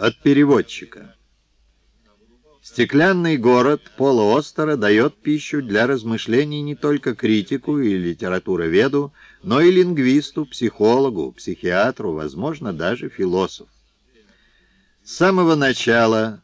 От переводчика. Стеклянный город Пола Остера дает пищу для размышлений не только критику и литературоведу, но и лингвисту, психологу, психиатру, возможно, даже философу. С самого начала,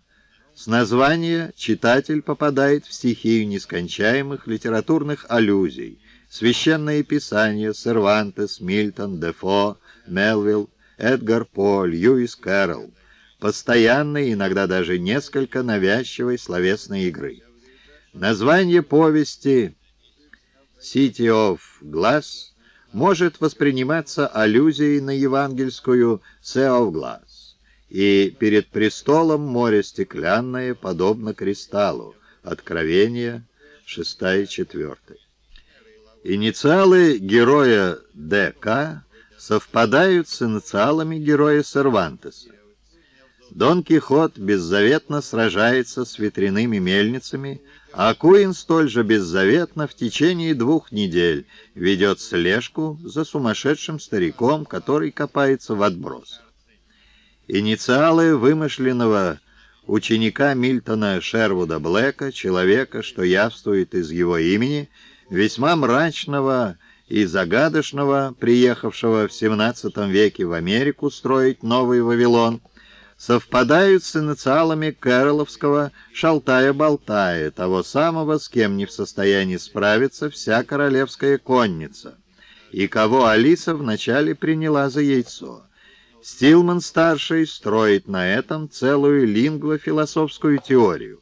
с названия, читатель попадает в стихию нескончаемых литературных аллюзий, священное писание, Сервантес, Мильтон, Дефо, Мелвилл, Эдгар По, Льюис Кэрролл, постоянной, иногда даже несколько навязчивой словесной игры. Название повести «City of Glass» может восприниматься аллюзией на евангельскую «Sea of Glass», и перед престолом море стеклянное, подобно кристаллу, Откровение 6-4. Инициалы героя ДК совпадают с инициалами героя Сервантеса. Дон Кихот беззаветно сражается с ветряными мельницами, а Куин столь же беззаветно в течение двух недель ведет слежку за сумасшедшим стариком, который копается в отбросах. Инициалы вымышленного ученика Мильтона Шервуда Блэка, человека, что явствует из его имени, весьма мрачного и загадочного, приехавшего в XVII веке в Америку строить новый Вавилон, совпадают с инициалами Кэроловского «Шалтая-болтая», того самого, с кем не в состоянии справиться вся королевская конница, и кого Алиса вначале приняла за яйцо. Стилман-старший строит на этом целую лингвофилософскую теорию.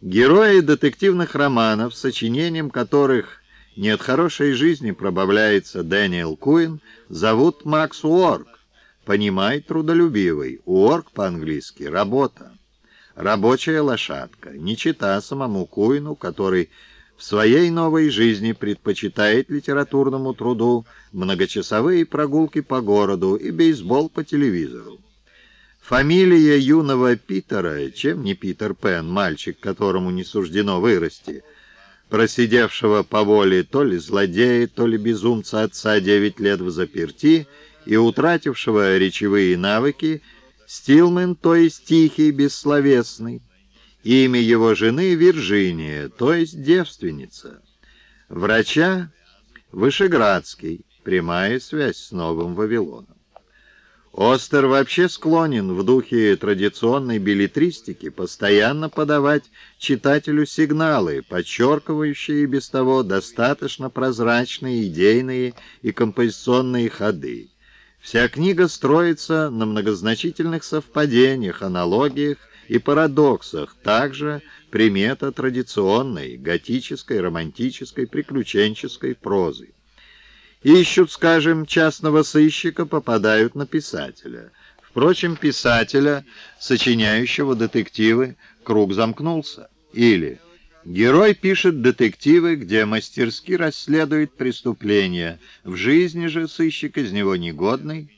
Герои детективных романов, сочинением которых «Нет хорошей жизни» пробавляется Дэниел Куин, зовут Макс Уорк. Понимай, трудолюбивый. Уорк по-английски «работа». Рабочая лошадка, не чита самому Куину, который в своей новой жизни предпочитает литературному труду многочасовые прогулки по городу и бейсбол по телевизору. Фамилия юного Питера, чем не Питер Пен, мальчик, которому не суждено вырасти, просидевшего по воле то ли злодея, то ли безумца отца девять лет в заперти и утратившего речевые навыки, Стилмен, то есть тихий, бессловесный. Имя его жены Виржиния, то есть девственница. Врача Вышеградский, прямая связь с Новым Вавилоном. Остер вообще склонен в духе традиционной билетристики постоянно подавать читателю сигналы, подчеркивающие без того достаточно прозрачные идейные и композиционные ходы. Вся книга строится на многозначительных совпадениях, аналогиях и парадоксах, также примета традиционной, готической, романтической, приключенческой прозы ищут, скажем, частного сыщика, попадают на писателя. Впрочем, писателя, сочиняющего детективы, круг замкнулся. Или герой пишет детективы, где мастерски расследует преступления, в жизни же сыщик из него негодный.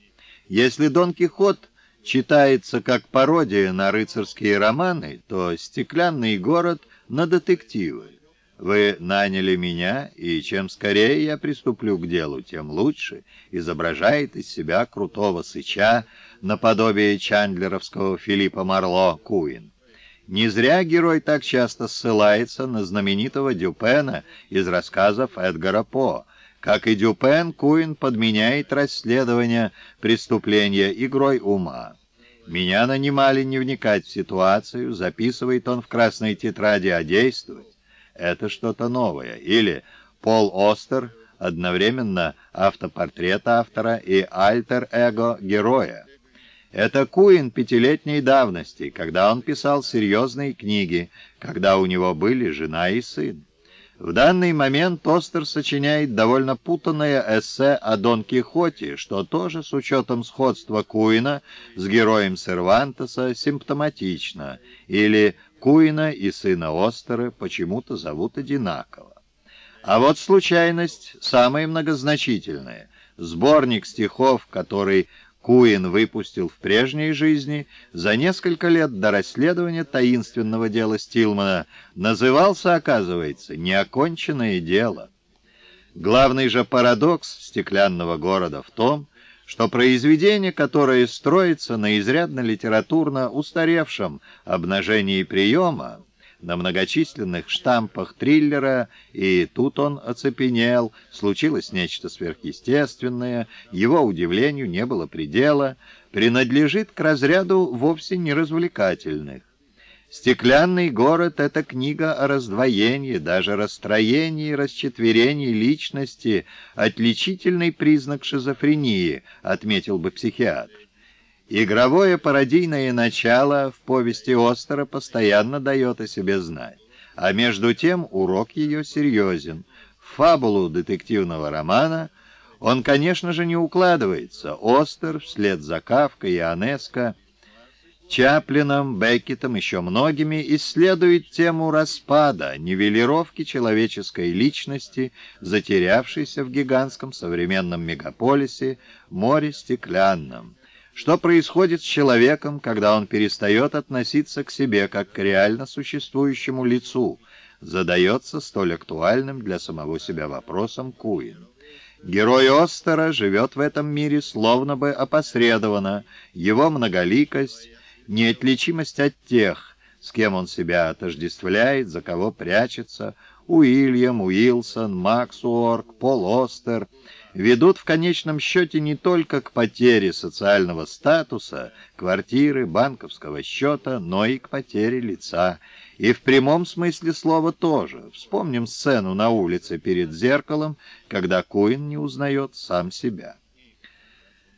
Если Дон Кихот читается как пародия на рыцарские романы, то «Стеклянный город» на детективы. Вы наняли меня, и чем скорее я приступлю к делу, тем лучше. Изображает из себя крутого сыча наподобие чандлеровского Филиппа Марло Куин. Не зря герой так часто ссылается на знаменитого Дюпена из рассказов Эдгара По. Как и Дюпен, Куин подменяет расследование преступления игрой ума. Меня нанимали не вникать в ситуацию, записывает он в красной тетради, а действовать это что-то новое. Или Пол Остер одновременно автопортрет автора и альтер-эго героя. Это Куин пятилетней давности, когда он писал серьезные книги, когда у него были жена и сын. В данный момент Остер сочиняет довольно путанное эссе о Дон Кихоте, что тоже с учетом сходства Куина с героем Сервантеса симптоматично, или Куина и сына Остера почему-то зовут одинаково. А вот случайность самая многозначительная. Сборник стихов, который Куин выпустил в прежней жизни, за несколько лет до расследования таинственного дела Стилмана, назывался, оказывается, «Неоконченное дело». Главный же парадокс «Стеклянного города» в том, что произведение, которое строится на изрядно литературно устаревшем обнажении приема, на многочисленных штампах триллера, и тут он оцепенел, случилось нечто сверхъестественное, его удивлению не было предела, принадлежит к разряду вовсе не развлекательных. «Стеклянный город» — это книга о раздвоении, даже расстроении и расчетверении личности, отличительный признак шизофрении, отметил бы психиатр. Игровое пародийное начало в повести Остера постоянно дает о себе знать, а между тем урок ее серьезен. В фабулу детективного романа он, конечно же, не укладывается. Остер, вслед за Кавкой и Анеско, Чаплином, Беккетом, еще многими исследует тему распада, нивелировки человеческой личности, затерявшейся в гигантском современном мегаполисе море стеклянном. Что происходит с человеком, когда он перестает относиться к себе как к реально существующему лицу, задается столь актуальным для самого себя вопросом Куин. Герой Остера живет в этом мире словно бы опосредованно, его многоликость — неотличимость от тех, с кем он себя отождествляет, за кого прячется, Уильям, Уилсон, Макс Уорк, Пол Остер, ведут в конечном счете не только к потере социального статуса, квартиры, банковского счета, но и к потере лица. И в прямом смысле слова тоже. Вспомним сцену на улице перед зеркалом, когда Куин не узнает сам себя.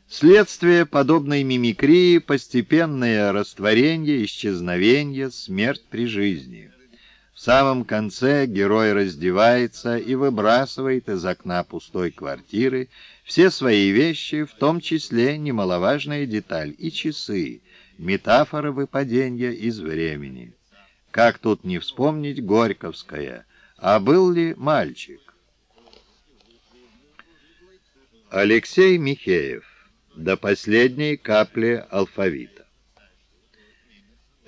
Следствие подобной мимикрии — постепенное растворение, исчезновение, смерть при жизни. В самом конце герой раздевается и выбрасывает из окна пустой квартиры все свои вещи, в том числе немаловажная деталь и часы, метафора выпадения из времени. Как тут не вспомнить Горьковское, а был ли мальчик? Алексей Михеев до последней капли алфавита.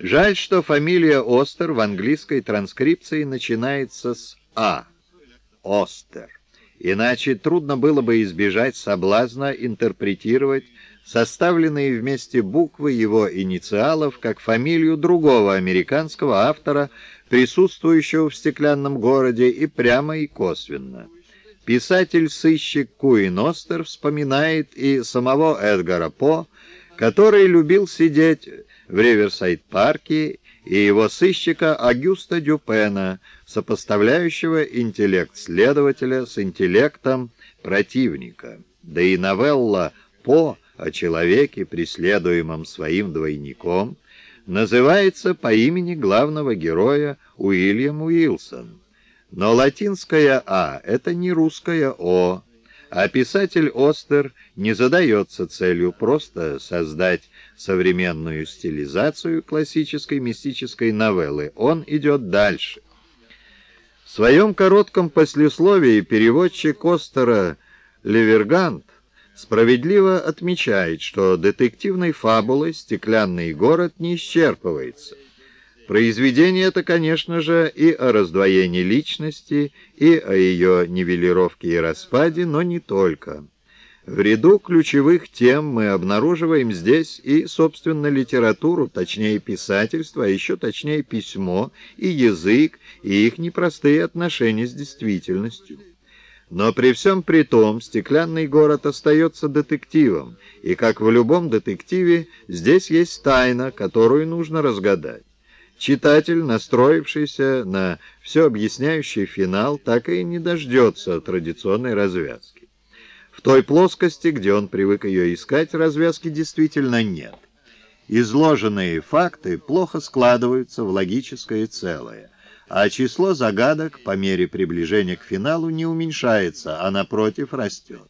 Жаль, что фамилия Остер в английской транскрипции начинается с «А» — Остер. Иначе трудно было бы избежать соблазна интерпретировать составленные вместе буквы его инициалов как фамилию другого американского автора, присутствующего в «Стеклянном городе» и прямо и косвенно. Писатель-сыщик Куин Остер вспоминает и самого Эдгара По, который любил сидеть в Риверсайд-парке, и его сыщика Агюста Дюпена, сопоставляющего интеллект следователя с интеллектом противника. Да и новелла По о человеке, преследуемом своим двойником, называется по имени главного героя Уильям Уилсон. Но латинская «а» — это не русская «о», а писатель Остер не задается целью просто создать современную стилизацию классической мистической новеллы. Он идет дальше. В своем коротком послесловии переводчик Остера Левергант справедливо отмечает, что детективной фабулой «Стеклянный город» не исчерпывается – Произведение это, конечно же, и о раздвоении личности, и о ее нивелировке и распаде, но не только. В ряду ключевых тем мы обнаруживаем здесь и, собственно, литературу, точнее писательство, а еще точнее письмо, и язык, и их непростые отношения с действительностью. Но при всем при том стеклянный город остается детективом, и, как в любом детективе, здесь есть тайна, которую нужно разгадать. Читатель, настроившийся на все объясняющий финал, так и не дождется традиционной развязки. В той плоскости, где он привык ее искать, развязки действительно нет. Изложенные факты плохо складываются в логическое целое, а число загадок по мере приближения к финалу не уменьшается, а напротив растет.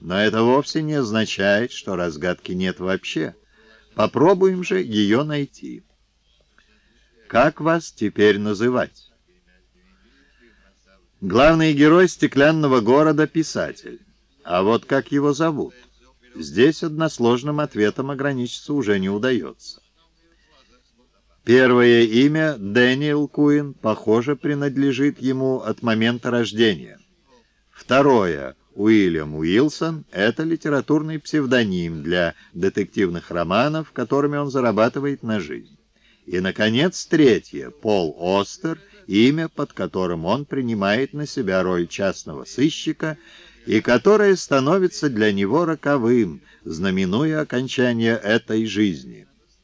Но это вовсе не означает, что разгадки нет вообще. Попробуем же ее найти. Как вас теперь называть? Главный герой стеклянного города — писатель. А вот как его зовут? Здесь односложным ответом ограничиться уже не удается. Первое имя, Дэниел Куин, похоже, принадлежит ему от момента рождения. Второе, Уильям Уилсон — это литературный псевдоним для детективных романов, которыми он зарабатывает на жизнь. И, наконец, третье — Пол Остер, имя, под которым он принимает на себя роль частного сыщика и которое становится для него роковым, знаменуя окончание этой жизни.